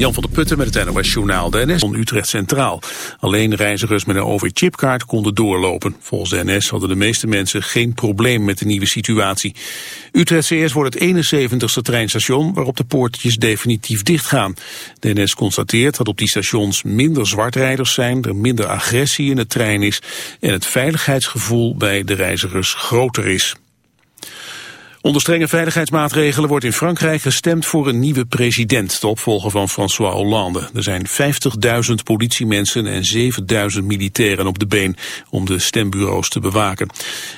Jan van der Putten met het NOS Journaal. De NS Utrecht Centraal. Alleen reizigers met een OV-chipkaart konden doorlopen. Volgens de NS hadden de meeste mensen geen probleem met de nieuwe situatie. Utrecht CS wordt het 71ste treinstation waarop de poortjes definitief dichtgaan. De NS constateert dat op die stations minder zwartrijders zijn, er minder agressie in de trein is en het veiligheidsgevoel bij de reizigers groter is. Onder strenge veiligheidsmaatregelen wordt in Frankrijk gestemd voor een nieuwe president, de opvolger van François Hollande. Er zijn 50.000 politiemensen en 7.000 militairen op de been om de stembureaus te bewaken.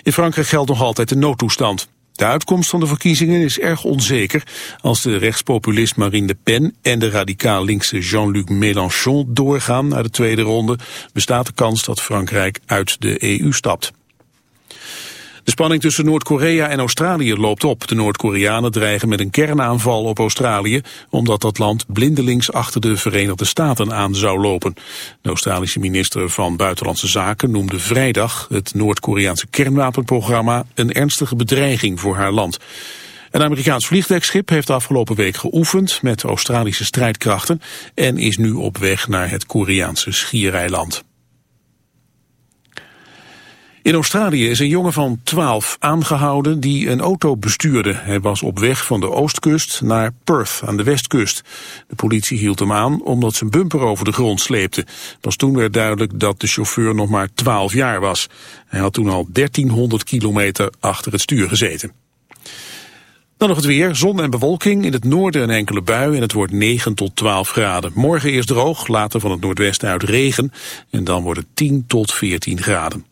In Frankrijk geldt nog altijd de noodtoestand. De uitkomst van de verkiezingen is erg onzeker. Als de rechtspopulist Marine Le Pen en de radicaal linkse Jean-Luc Mélenchon doorgaan naar de tweede ronde, bestaat de kans dat Frankrijk uit de EU stapt. De spanning tussen Noord-Korea en Australië loopt op. De Noord-Koreanen dreigen met een kernaanval op Australië... omdat dat land blindelings achter de Verenigde Staten aan zou lopen. De Australische minister van Buitenlandse Zaken noemde vrijdag... het Noord-Koreaanse kernwapenprogramma een ernstige bedreiging voor haar land. Een Amerikaans vliegdekschip heeft afgelopen week geoefend met Australische strijdkrachten... en is nu op weg naar het Koreaanse schiereiland. In Australië is een jongen van 12 aangehouden die een auto bestuurde. Hij was op weg van de oostkust naar Perth aan de westkust. De politie hield hem aan omdat zijn bumper over de grond sleepte. Pas toen werd duidelijk dat de chauffeur nog maar 12 jaar was. Hij had toen al 1300 kilometer achter het stuur gezeten. Dan nog het weer, zon en bewolking, in het noorden een enkele bui en het wordt 9 tot 12 graden. Morgen eerst droog, later van het noordwesten uit regen en dan wordt het 10 tot 14 graden.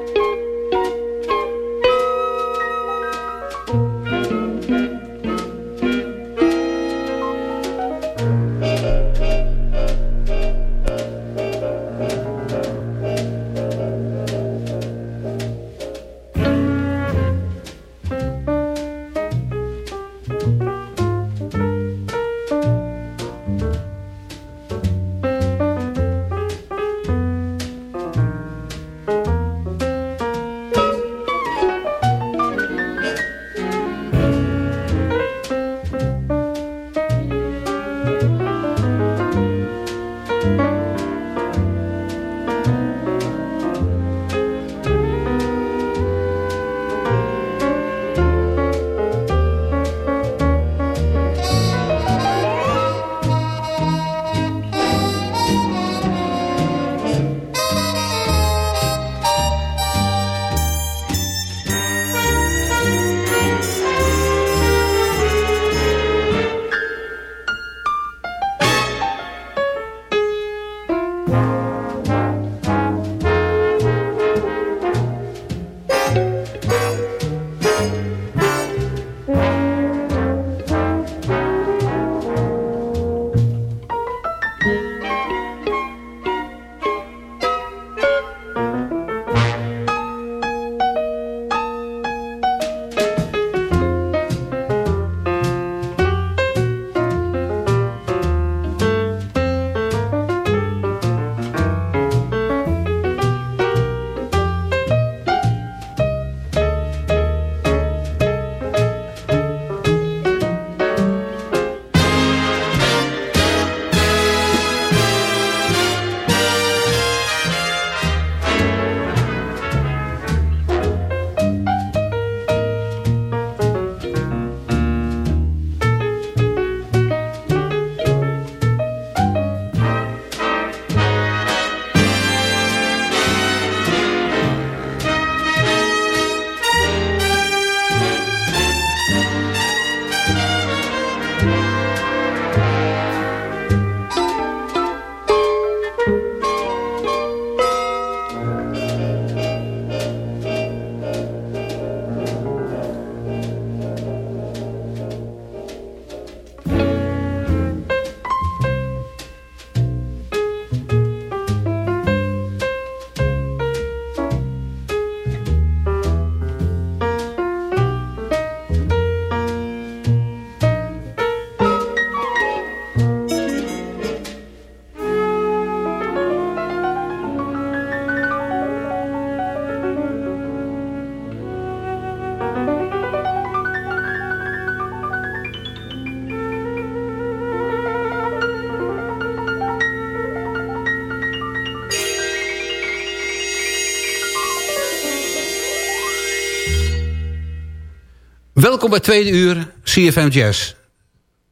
Welkom bij tweede uur CFM Jazz.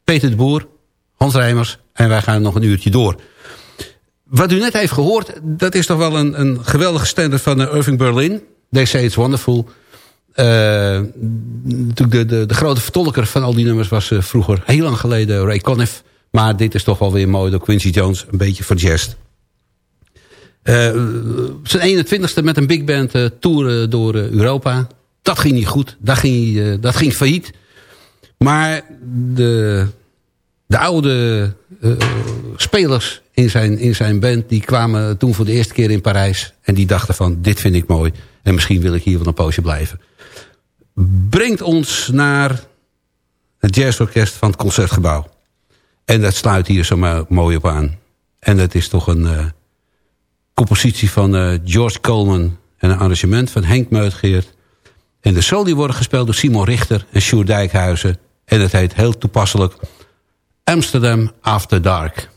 Peter de Boer, Hans Rijmers en wij gaan nog een uurtje door. Wat u net heeft gehoord, dat is toch wel een, een geweldige standard van uh, Irving Berlin. They Say It's Wonderful. Uh, de, de, de, grote vertolker van al die nummers was uh, vroeger, heel lang geleden, Ray Conniff. Maar dit is toch wel weer mooi door Quincy Jones, een beetje voor jazz. zijn 21ste met een big band toeren door Europa. Dat ging niet goed, dat ging, dat ging failliet. Maar de, de oude spelers in zijn, in zijn band... die kwamen toen voor de eerste keer in Parijs... en die dachten van, dit vind ik mooi... en misschien wil ik hier wel een poosje blijven. Brengt ons naar het jazzorkest van het Concertgebouw. En dat sluit hier zo mooi op aan. En dat is toch een uh, compositie van uh, George Coleman... en een arrangement van Henk Meutgeert. En de soli worden gespeeld door Simon Richter en Sjoerd Dijkhuizen. En het heet heel toepasselijk... Amsterdam After Dark.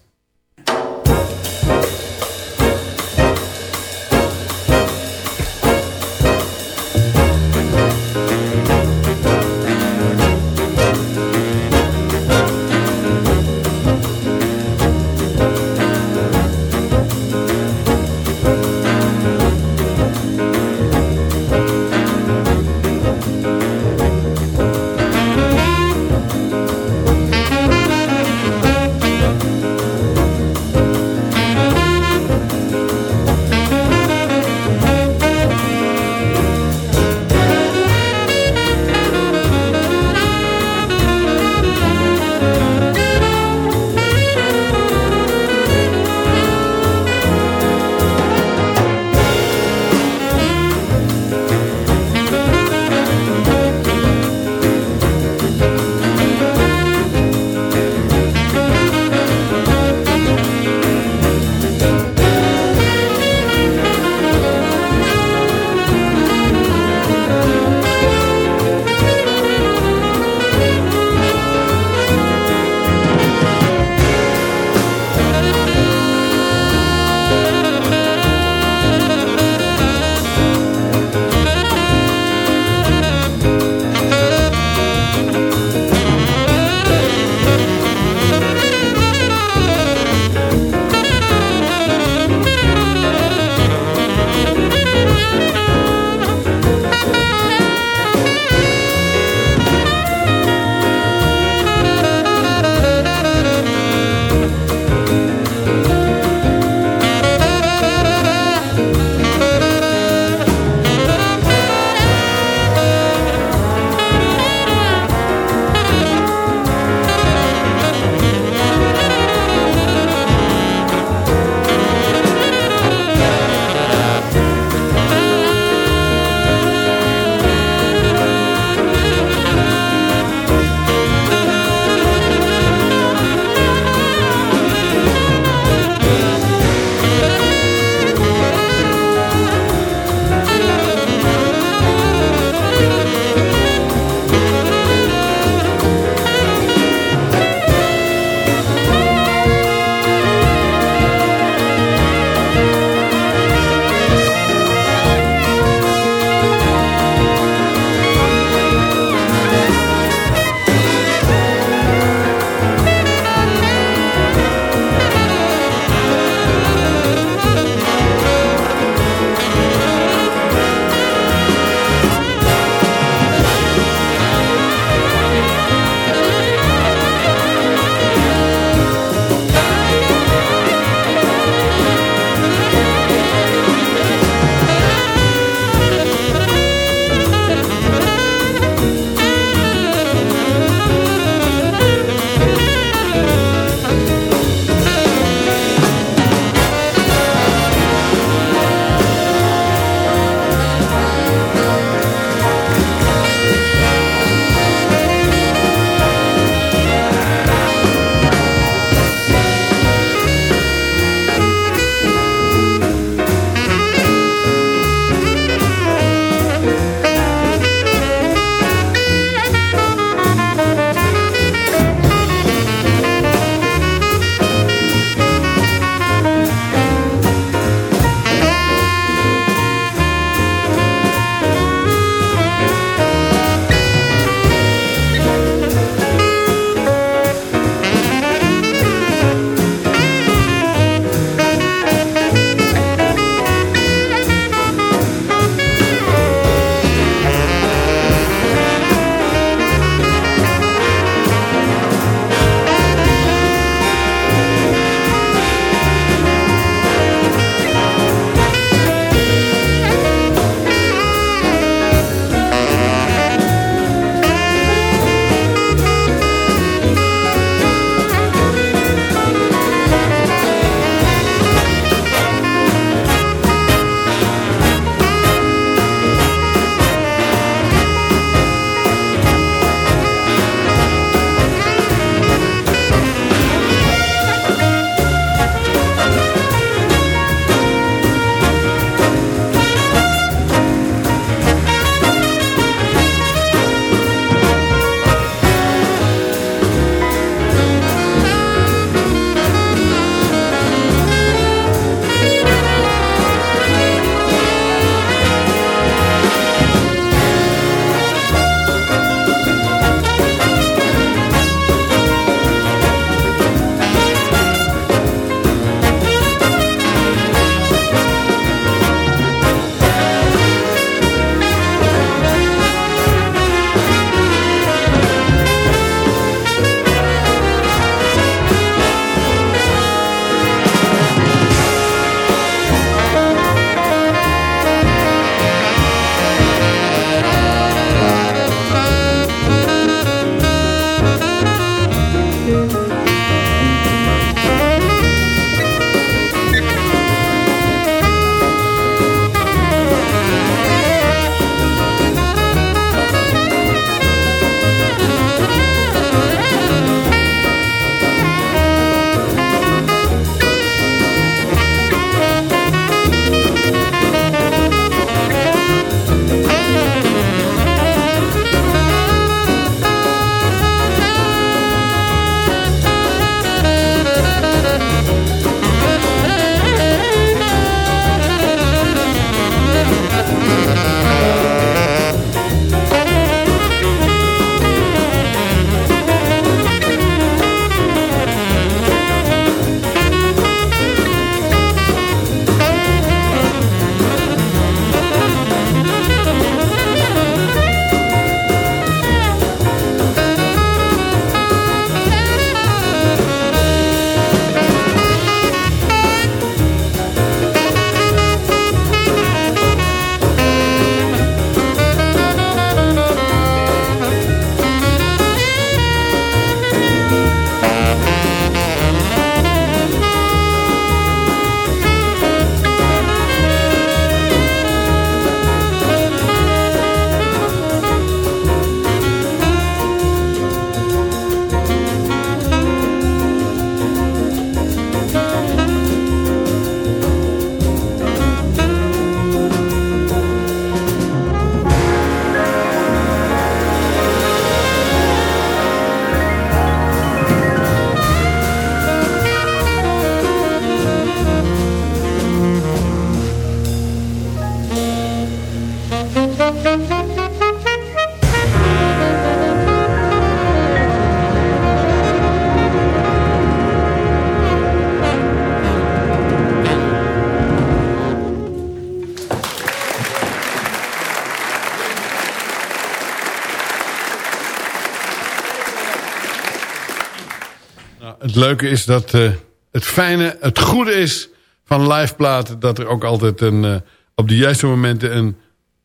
Leuke is dat eh, het fijne, het goede is van live platen... dat er ook altijd een, eh, op de juiste momenten een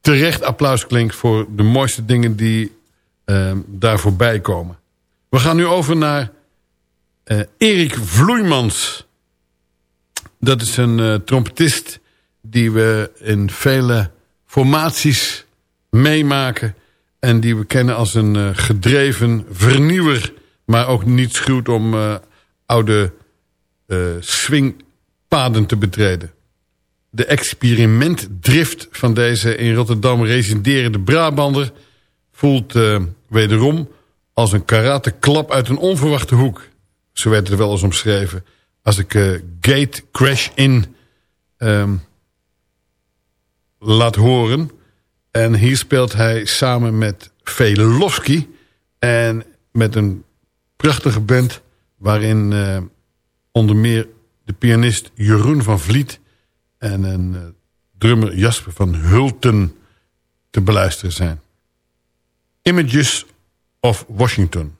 terecht applaus klinkt... voor de mooiste dingen die uh, daar voorbij komen. We gaan nu over naar uh, Erik Vloeimans. Dat is een trompetist die we in vele formaties meemaken... en die we kennen als een gedreven vernieuwer... maar ook niet schuwt om oude uh, swingpaden te betreden. De experimentdrift van deze in Rotterdam residerende Brabander... voelt uh, wederom als een karateklap uit een onverwachte hoek. Zo werd het wel eens omschreven. Als ik uh, Gate Crash In um, laat horen. En hier speelt hij samen met Velofsky. En met een prachtige band waarin uh, onder meer de pianist Jeroen van Vliet... en een uh, drummer Jasper van Hulten te beluisteren zijn. Images of Washington.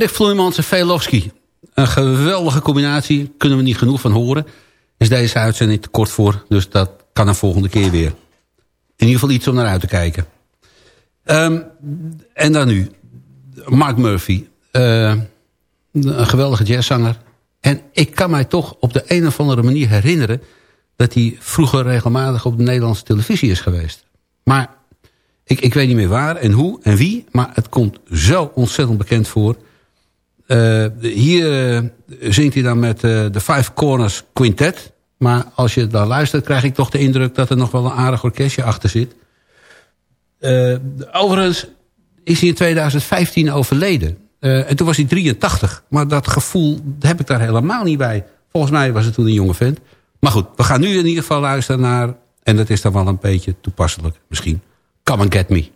Erik Vloeimans en Velofsky. Een geweldige combinatie. Kunnen we niet genoeg van horen. Is deze uitzending te kort voor. Dus dat kan een volgende keer weer. In ieder geval iets om naar uit te kijken. Um, en dan nu. Mark Murphy. Uh, een geweldige jazzzanger. En ik kan mij toch op de een of andere manier herinneren... dat hij vroeger regelmatig op de Nederlandse televisie is geweest. Maar ik, ik weet niet meer waar en hoe en wie... maar het komt zo ontzettend bekend voor. Uh, hier uh, zingt hij dan met uh, de Five Corners Quintet... Maar als je daar luistert, krijg ik toch de indruk... dat er nog wel een aardig orkestje achter zit. Overigens is hij in 2015 overleden. En toen was hij 83. Maar dat gevoel heb ik daar helemaal niet bij. Volgens mij was het toen een jonge vent. Maar goed, we gaan nu in ieder geval luisteren naar... en dat is dan wel een beetje toepasselijk misschien. Come and Get Me.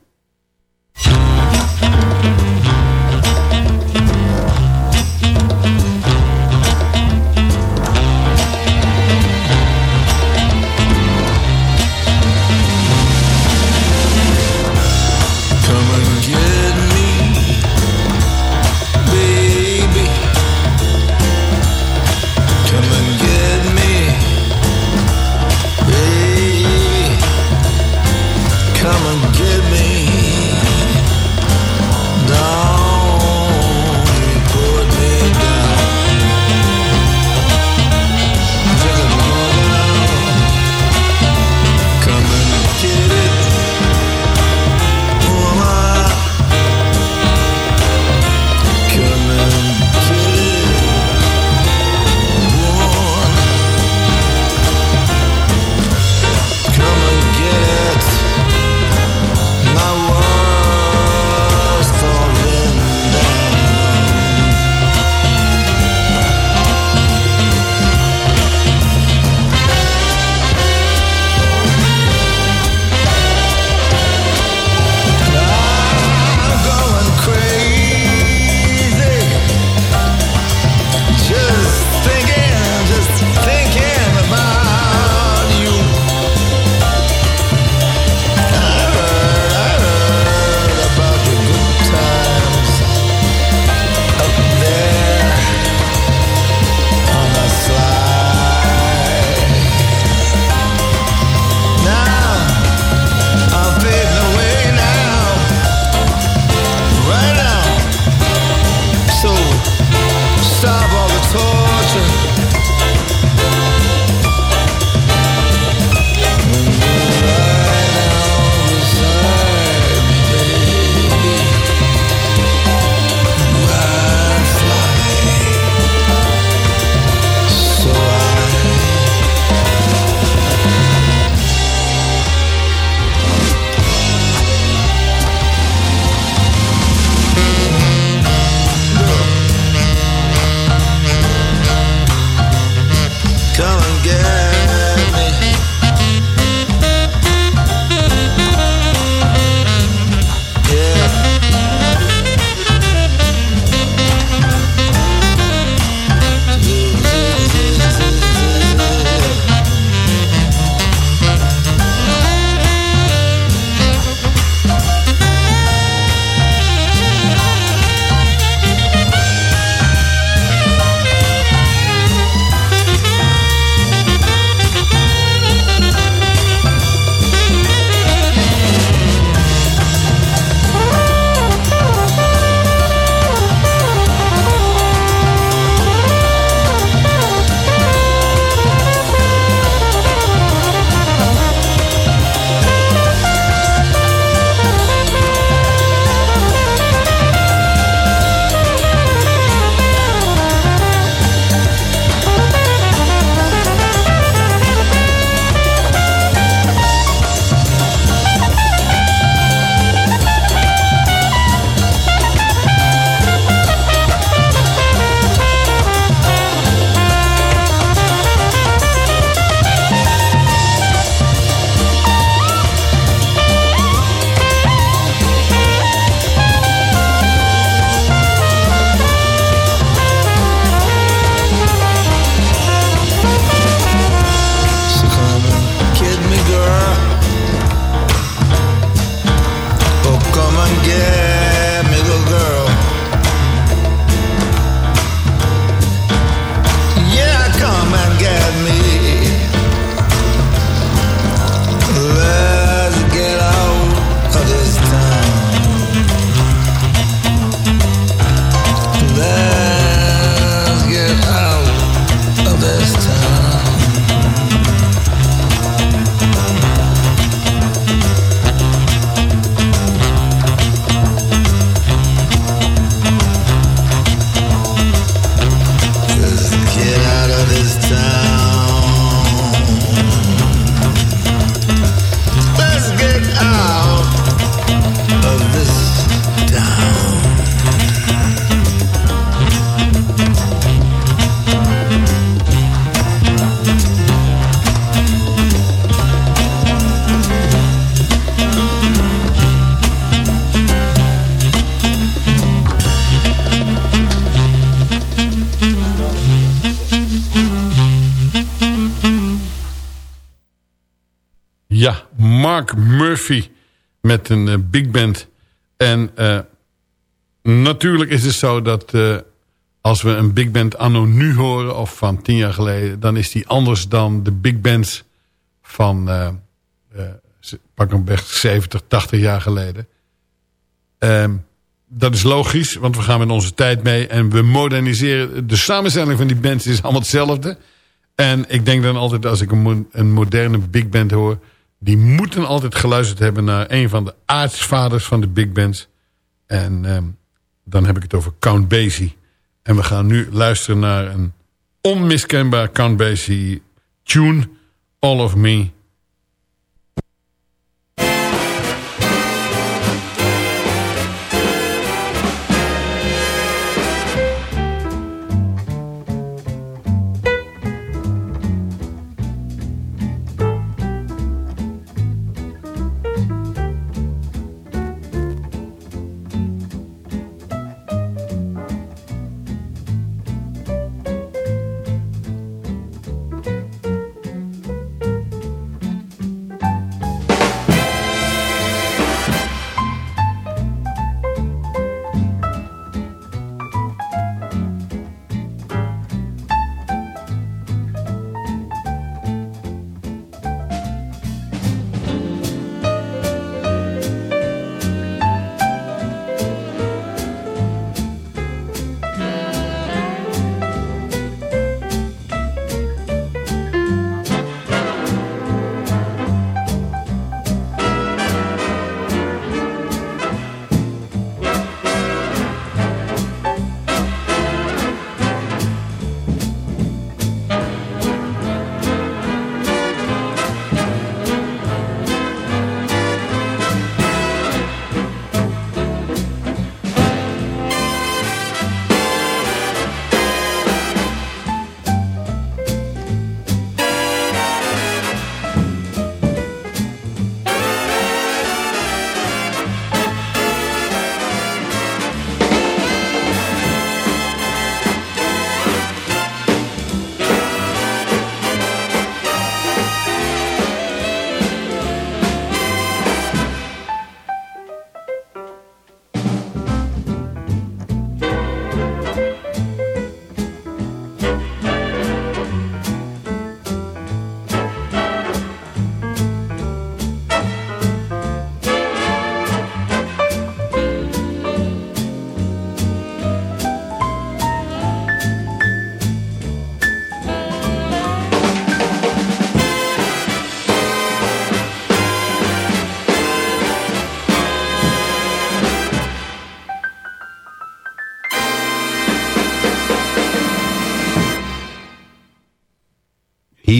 Ja, Mark Murphy met een eh, big band. En eh, natuurlijk is het zo dat eh, als we een big band anno nu horen... of van tien jaar geleden... dan is die anders dan de big bands van pak een weg 70, 80 jaar geleden. Ehm, dat is logisch, want we gaan met onze tijd mee... en we moderniseren. De samenstelling van die bands is allemaal hetzelfde. En ik denk dan altijd als ik een moderne big band hoor... die moeten altijd geluisterd hebben naar een van de aartsvaders van de big bands. En ehm, dan heb ik het over Count Basie. En we gaan nu luisteren naar een onmiskenbaar Count Basie tune... All of Me...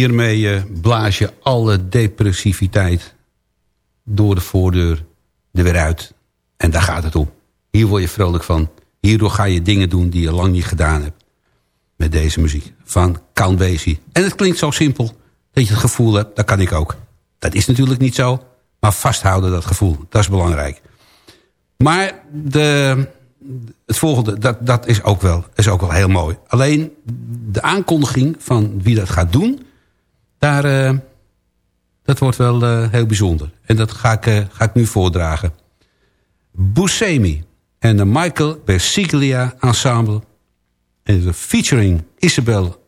Hiermee eh, blaas je alle depressiviteit door de voordeur er weer uit. En daar gaat het om. Hier word je vrolijk van. Hierdoor ga je dingen doen die je lang niet gedaan hebt. Met deze muziek van Count Basie. En het klinkt zo simpel dat je het gevoel hebt, dat kan ik ook. Dat is natuurlijk niet zo. Maar vasthouden dat gevoel, dat is belangrijk. Maar de, het volgende, dat, dat is, ook wel, is ook wel heel mooi. Alleen de aankondiging van wie dat gaat doen... Daar, eh, dat wordt wel eh, heel bijzonder. En dat ga ik, eh, ga ik nu voordragen. Buscemi en de Michael Bersiglia Ensemble. En featuring Isabel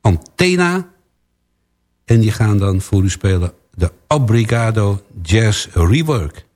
Antena. En die gaan dan voor u spelen de Obrigado Jazz Rework.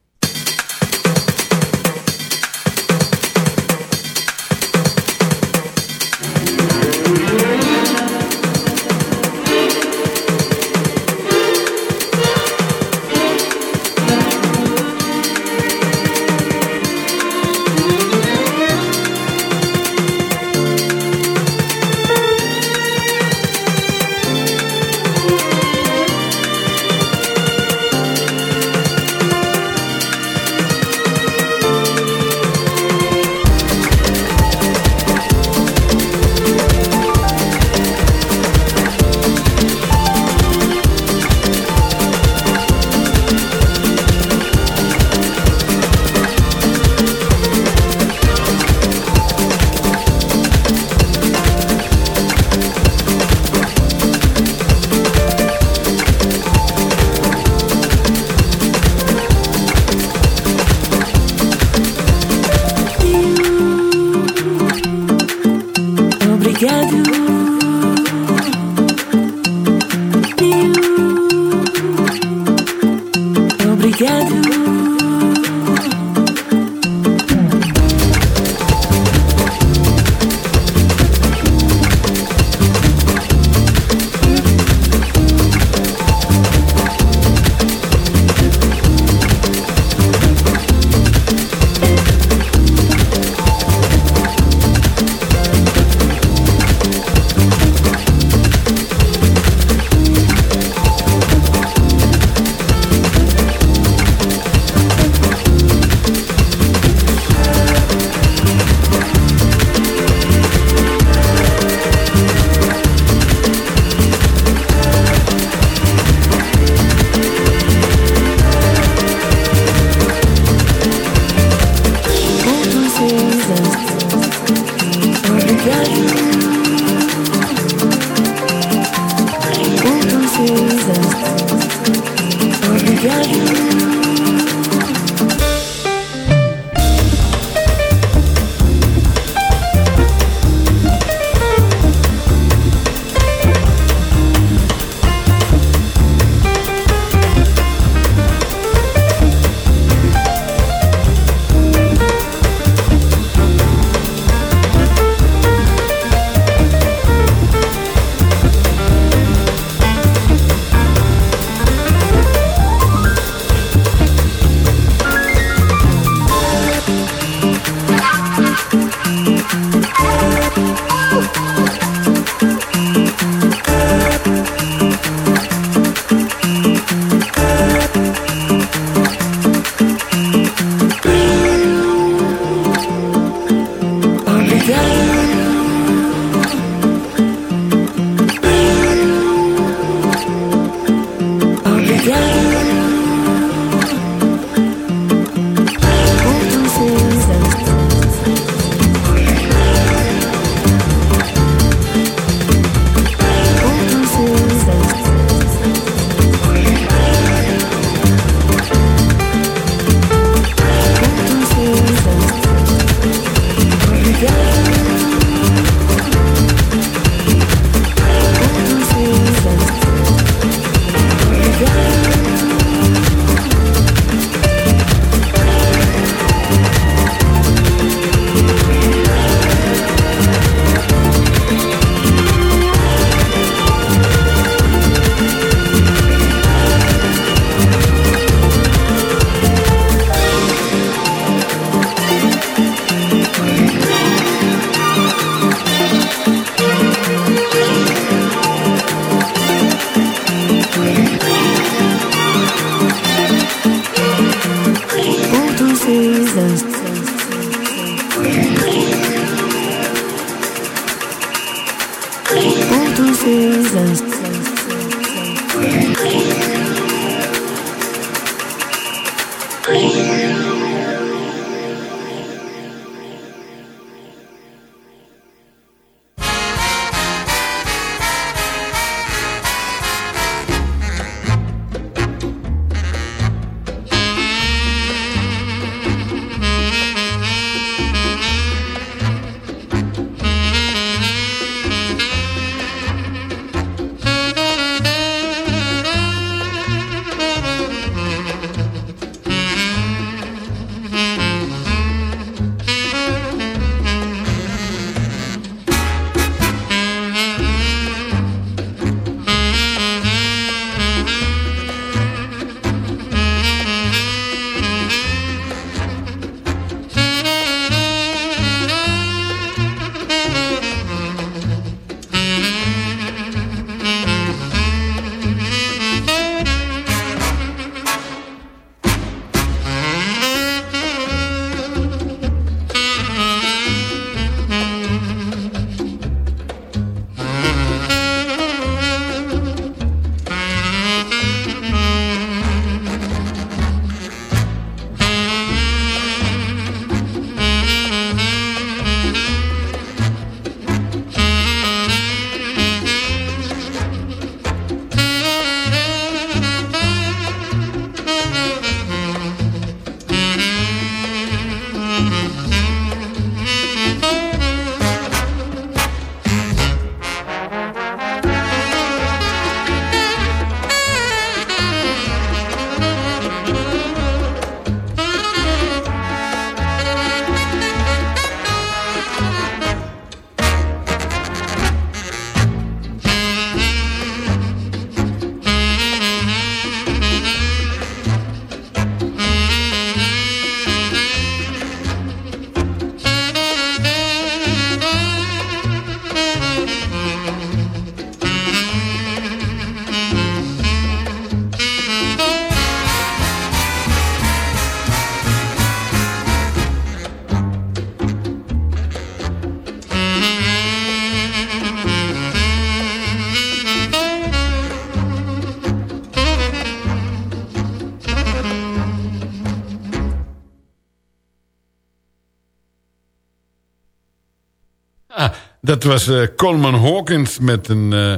Dat was eh, Coleman Hawkins met een, eh,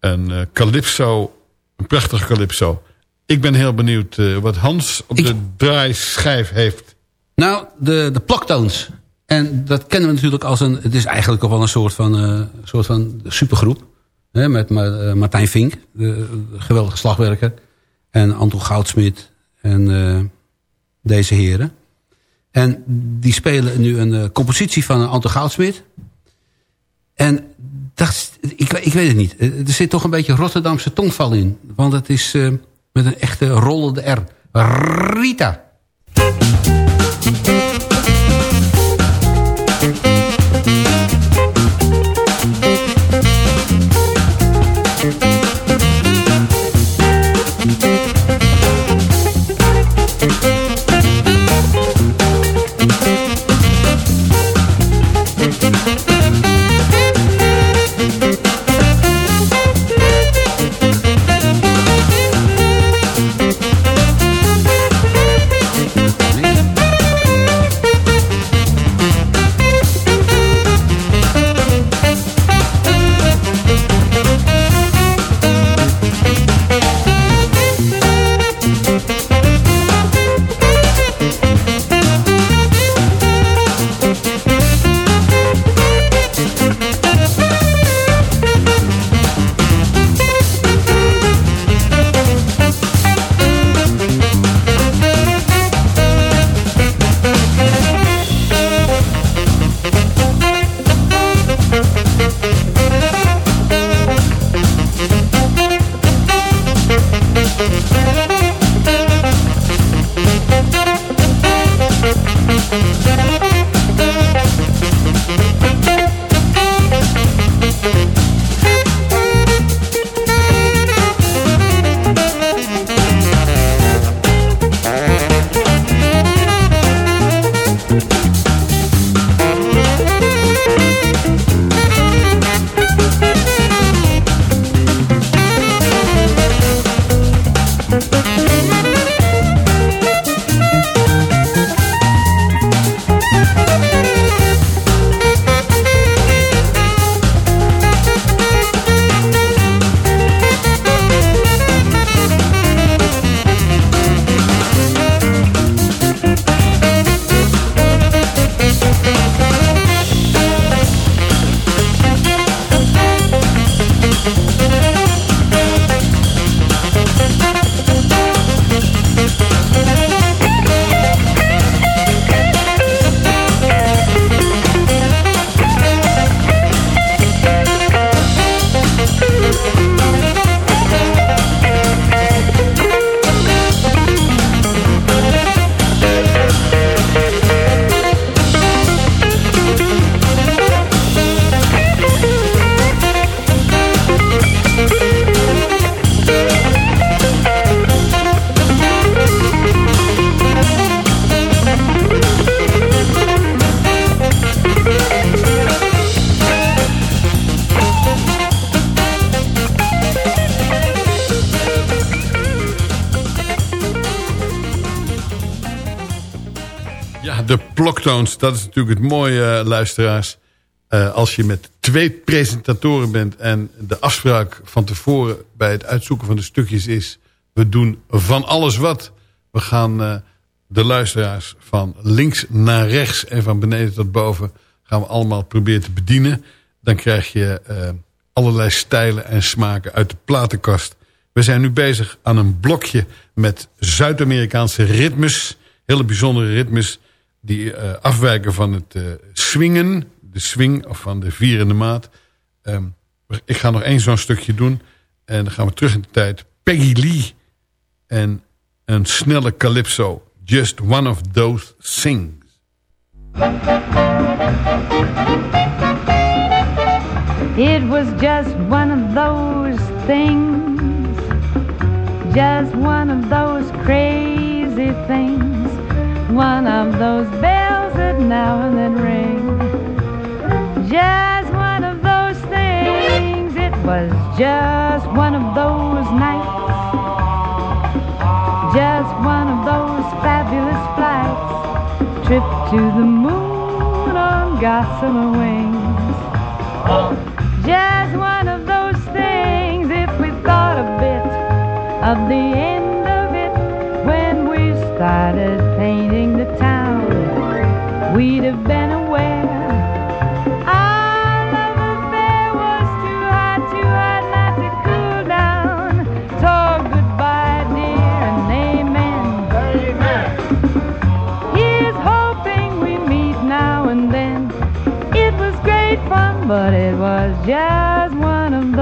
een eh, calypso, een prachtige calypso. Ik ben heel benieuwd wat Hans op Ik- de draaischijf heeft. Nou, de, de. En dat kennen we natuurlijk als een... Het is eigenlijk ook wel een soort van, soort van supergroep. Hè, met Ma- Martijn Vink, de, de geweldige slagwerker. En Anton Goudsmit. En deze heren. En die spelen nu een compositie van Anton Goudsmit. En dat, ik, ik weet het niet. Er zit toch een beetje Rotterdamse tongval in. Want het is eh, met een echte rollende R. Rita. De Ploktones. Dat is natuurlijk het mooie, eh, luisteraars. Eh, als je met twee presentatoren bent... en de afspraak van tevoren bij het uitzoeken van de stukjes is... we doen van alles wat. We gaan eh, de luisteraars van links naar rechts... en van beneden tot boven gaan we allemaal proberen te bedienen. Dan krijg je allerlei stijlen en smaken uit de platenkast. We zijn nu bezig aan een blokje met Zuid-Amerikaanse ritmes. Hele bijzondere ritmes die eh, afwijken van het eh, swingen. De swing of van de vierende maat. Ehm, ik ga nog één zo'n stukje doen. En dan gaan we terug in de tijd. Peggy Lee en een snelle calypso. Just one of those things. It was just one of those things, just one of those crazy things, one of those bells that now and then ring. Just one of those things, it was just one of those nights, just one of those fabulous flights, trip to the moon on gossamer wings. Just one of those things if we thought a bit of the end of it when we started. We'd have been aware our love affair was too hot, too hot not to cool down. So goodbye, dear, and amen. Here's hoping we meet now and then. It was great fun, but it was just one of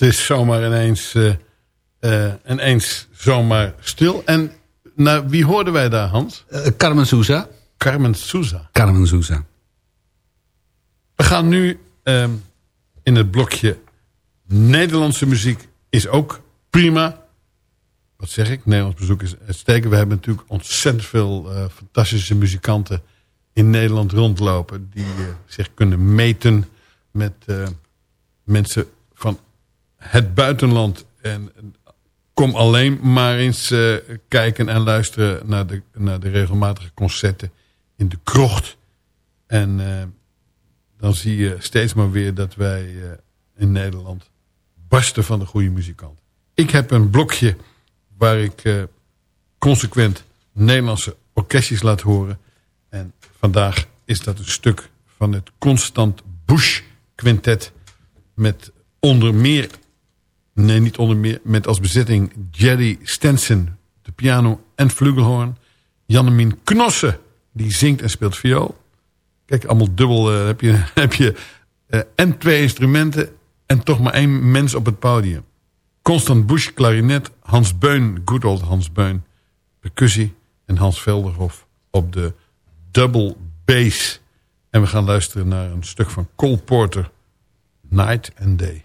Dat is zomaar ineens, eh, eh, ineens zomaar stil. En nou, wie hoorden wij daar, Hans? Eh, Carmen Souza. Carmen Souza. Carmen Souza. We gaan nu ehm, in het blokje Nederlandse muziek is ook prima. Wat zeg ik? Nederlands bezoek is uitstekend. We hebben natuurlijk ontzettend veel fantastische muzikanten in Nederland rondlopen. Die zich kunnen meten met eh, mensen het buitenland. En kom alleen maar eens eh, kijken en luisteren naar de, naar de regelmatige concerten in de krocht. En eh, dan zie je steeds maar weer dat wij eh, in Nederland barsten van de goede muzikant. Ik heb een blokje waar ik consequent Nederlandse orkestjes laat horen. En vandaag is dat een stuk van het Constant Bush Quintet. Met onder meer, nee niet onder meer, met als bezetting Jerry Stenson, de piano en flugelhorn. Jannemien Knossen, die zingt en speelt viool. Kijk, allemaal dubbel eh, heb je, heb je eh, en twee instrumenten en toch maar één mens op het podium. Constant Bush klarinet, Hans Beun, good old Hans Beun, percussie en Hans Velderhof op de double bass. En we gaan luisteren naar een stuk van Cole Porter, Night and Day.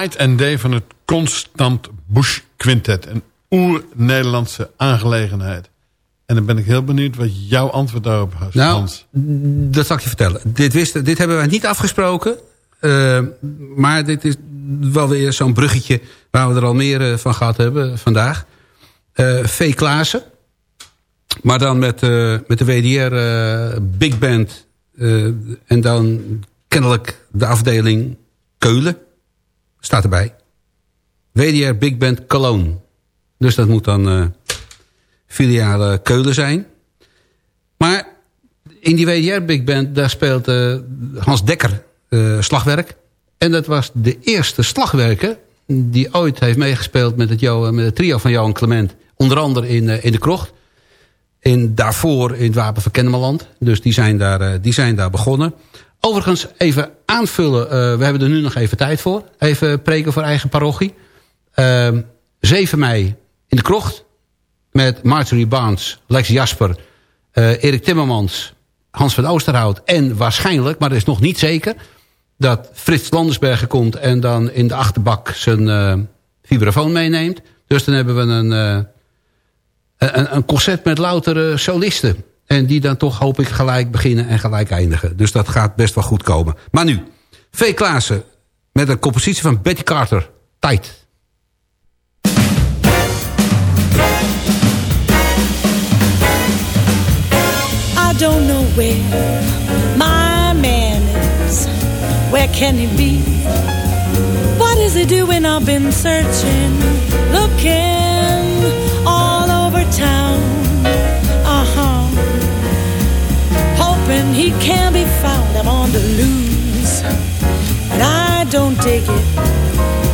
Night and Day van het Constant Bush Quintet. Een oer-Nederlandse aangelegenheid. En dan ben ik heel benieuwd wat jouw antwoord daarop was, Nou, Hans. dat zal ik je vertellen. Dit, wisten, dit hebben wij niet afgesproken. Eh, maar dit is wel weer zo'n bruggetje... waar we er al meer eh, van gehad hebben vandaag. Eh V. Klaassen. Maar dan met, met de WDR Big Band. en dan kennelijk de afdeling Keulen. Staat erbij. WDR Big Band Cologne. Dus dat moet dan eh filiale Keulen zijn. Maar in die WDR Big Band, daar speelt eh, Hans Dekker eh, slagwerk. En dat was de eerste slagwerker die ooit heeft meegespeeld met het, met het trio van Johan Clement. Onder andere in, in de krocht. In, daarvoor in het Wapen van Kennemerland. Dus die zijn daar, die zijn daar begonnen. Overigens even aanvullen. eh, we hebben er nu nog even tijd voor. Even preken voor eigen parochie. Ehm 7 mei in de krocht. met Marjorie Barnes, Lex Jasper, eh, Erik Timmermans, Hans van Oosterhout... en waarschijnlijk, maar dat is nog niet zeker... dat Frits Landersbergen komt en dan in de achterbak zijn eh vibrafoon meeneemt. Dus dan hebben we een, een, een concert met louter solisten. En die dan toch hoop ik gelijk beginnen en gelijk eindigen. Dus dat gaat best wel goed komen. Maar nu, V. Klaassen met een compositie van Betty Carter. Tijd. I don't know where my man is. Where can he be? What is he doing? I've been searching, looking all over town. Hoping he can be found. I'm on the loose. But I don't dig it.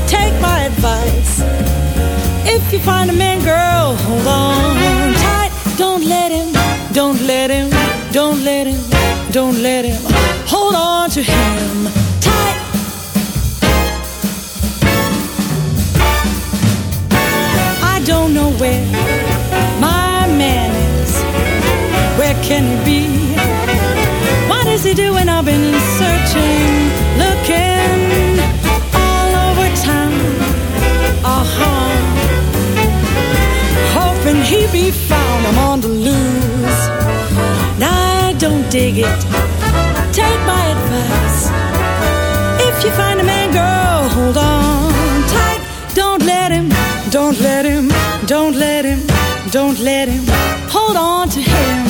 Take my advice. If you find a man, girl, hold on tight. Don't let him, don't let him, don't let him, don't let him. Hold on to him tight. I don't know where my man is. Where can he be? I've been searching, looking all over town. Uh huh hoping he be found. I'm on the loose. I don't dig it. Take my advice. If you find a man, girl, hold on tight. Don't let him, don't let him, don't let him, don't let him. Hold on to him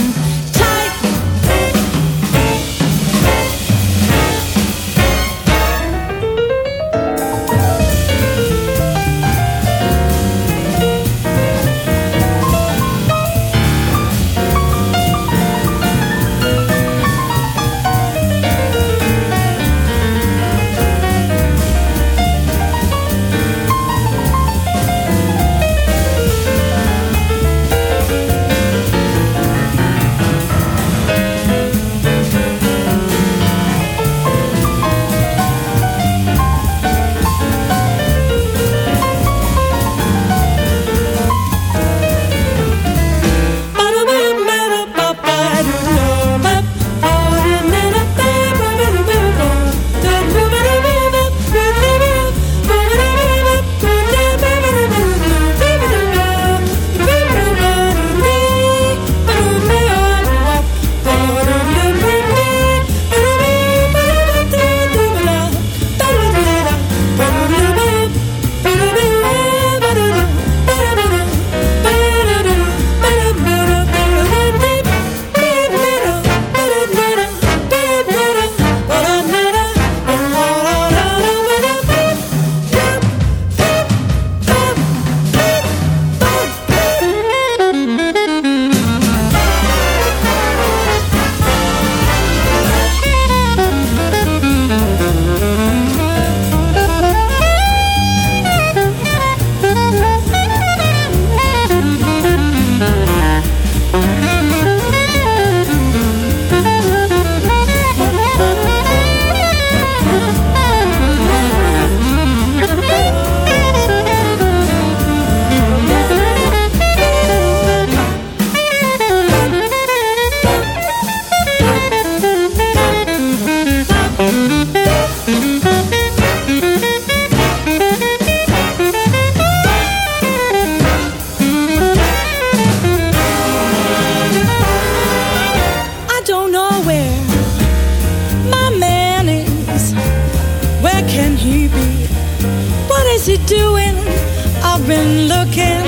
I've been looking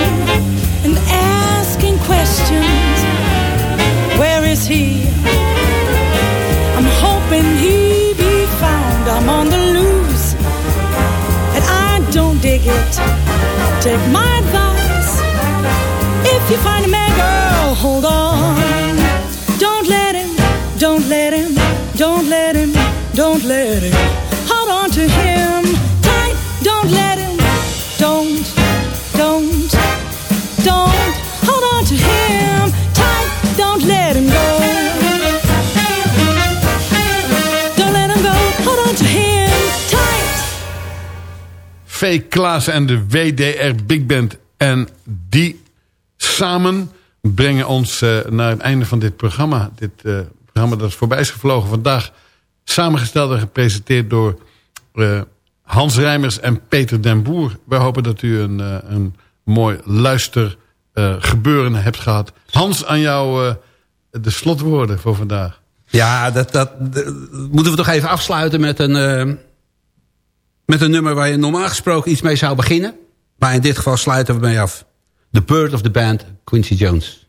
and asking questions. Where is he? I'm hoping he be found. I'm on the loose and I don't dig it. Take my advice. If you find a man, girl, hold on. V. Klaas en de WDR Big Band. En die samen brengen ons eh, naar het einde van dit programma. Dit eh, programma dat is voorbij is gevlogen vandaag. Samengesteld en gepresenteerd door eh, Hans Rijmers en Peter den Boer. Wij hopen dat u een, een mooi luistergebeuren hebt gehad. Hans, aan jou de slotwoorden voor vandaag. Ja, dat, dat, dat- moeten we toch even afsluiten met een, met een nummer waar je normaal gesproken iets mee zou beginnen. Maar in dit geval sluiten we mee af. The Bird of the Band, Quincy Jones.